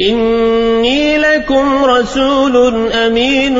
إِنِّي لَكُمْ رَسُولٌ أَمِينٌ